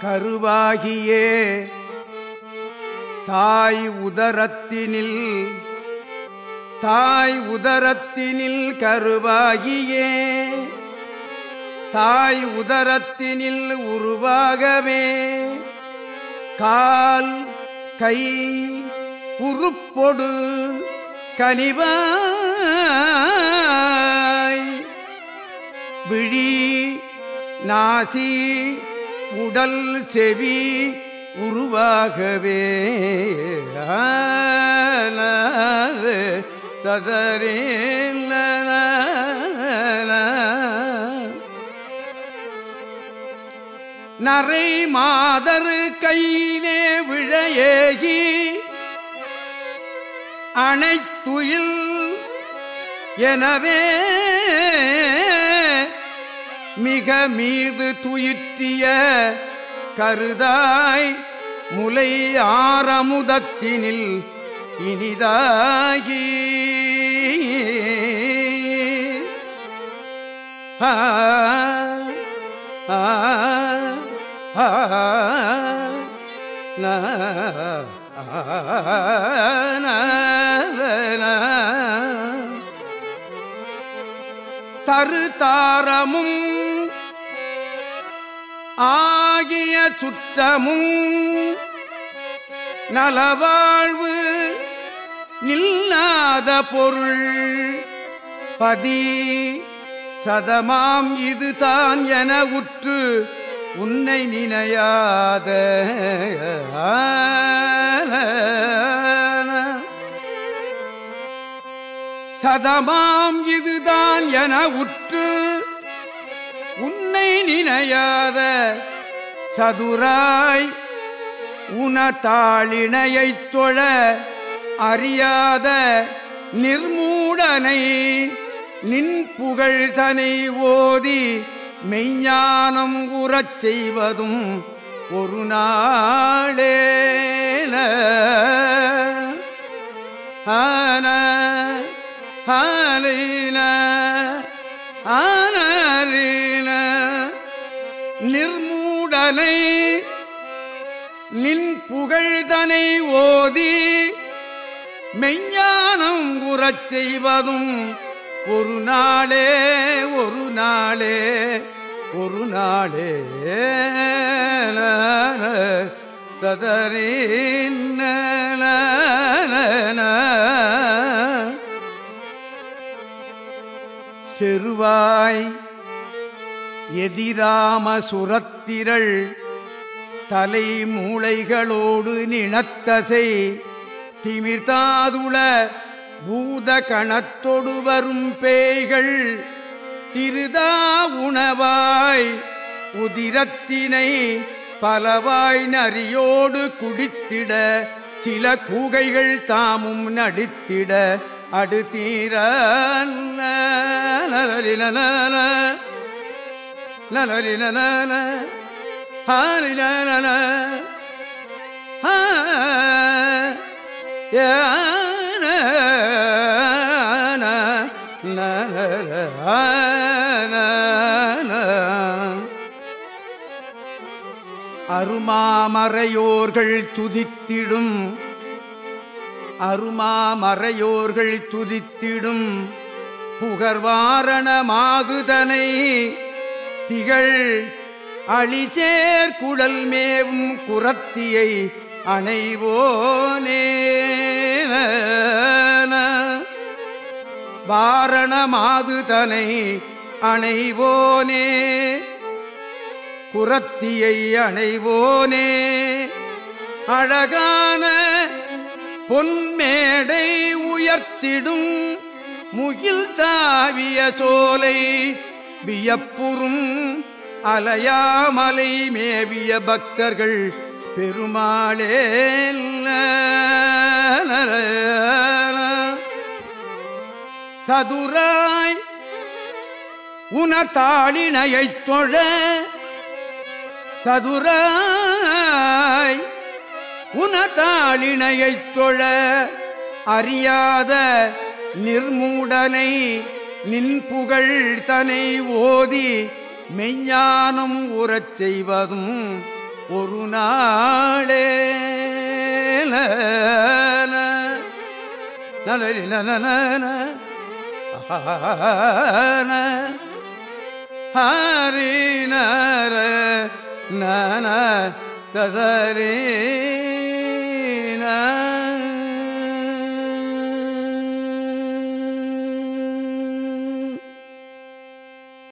கருவாகியே தாய் உதரத்தினில் தாய் உதரத்தினில் கருவாகியே தாய் உதரத்தினில் உருவாகவே கால் கை உருப்பொடு கனிவாய் விழி நாசி உடல் செவி உருவாகவே. சதரே நரை மாதரு கையிலே விழையேகி அனைத்துயில் எனவே. மிக மீது துயிற்றிய கருதாய் முலை ஆரமுதத்தினில் இனிதாகி. ஆ தரு தாரமும் ஆகிய சுற்றமும் நலவாழ்வு நில்லாத பொருள். பதி சதமாம் இதுதான் என உற்று உன்னை நினையாத. சதமாம் இதுதான் என உற்று உன்னை நினையாத சதுராய் உனதாளிணையைத் தொழ அறியாத நிர்மூடனை நின் புகழ்தனை ஓதி மெய்ஞானம் உறச் செய்வதும் ஒரு நாளே ஆன ஆலைன ஆனரே நிர்மூடனை நின் புகழ்தனை ஓதி மெஞ்ஞானம் உறச் செய்வதும் ஒரு நாளே ஒரு நாளே ஒரு நாளே. ததறின் செருவாய் எதிராம சுரத்திரள் தலை மூளைகளோடு நினத்தசை திமிர்தாதுள பூத கணத்தொடு வரும் பேய்கள் திருதா உணவாய் உதிரத்தினை பலவாய் நரியோடு குடித்திட சில கூகைகள் தாமும் நடித்திட அடுத்தீர நலரின நலரின அருமாமறையோர்கள் துதித்திடும். அருமாமறையோர்கள் துதித்திடும். புகர்வாரணமாகுதனை திகழ் அழிசேர் குழல் மேவும் குரத்தியை அணைவோனே வாரண மாதுதனை அணைவோனே. குரத்தியை அணைவோனே. அழகான பொன்மேடை உயர்த்திடும் முகில் தாவிய சோலை வியப்புறும் அலையாமலை மேவிய பக்தர்கள் பெருமாளே சதுராய் உனத்தாளினையைத் தொழ சதுராய் உனதாளினையைத் தொழ அறியாத நிர்மூடனை நின் புகழ் தனை ஓதி மெய்ஞானம் உறச் செய்வதும் ஒரு நாளே. நலரி நன நர நன ததரே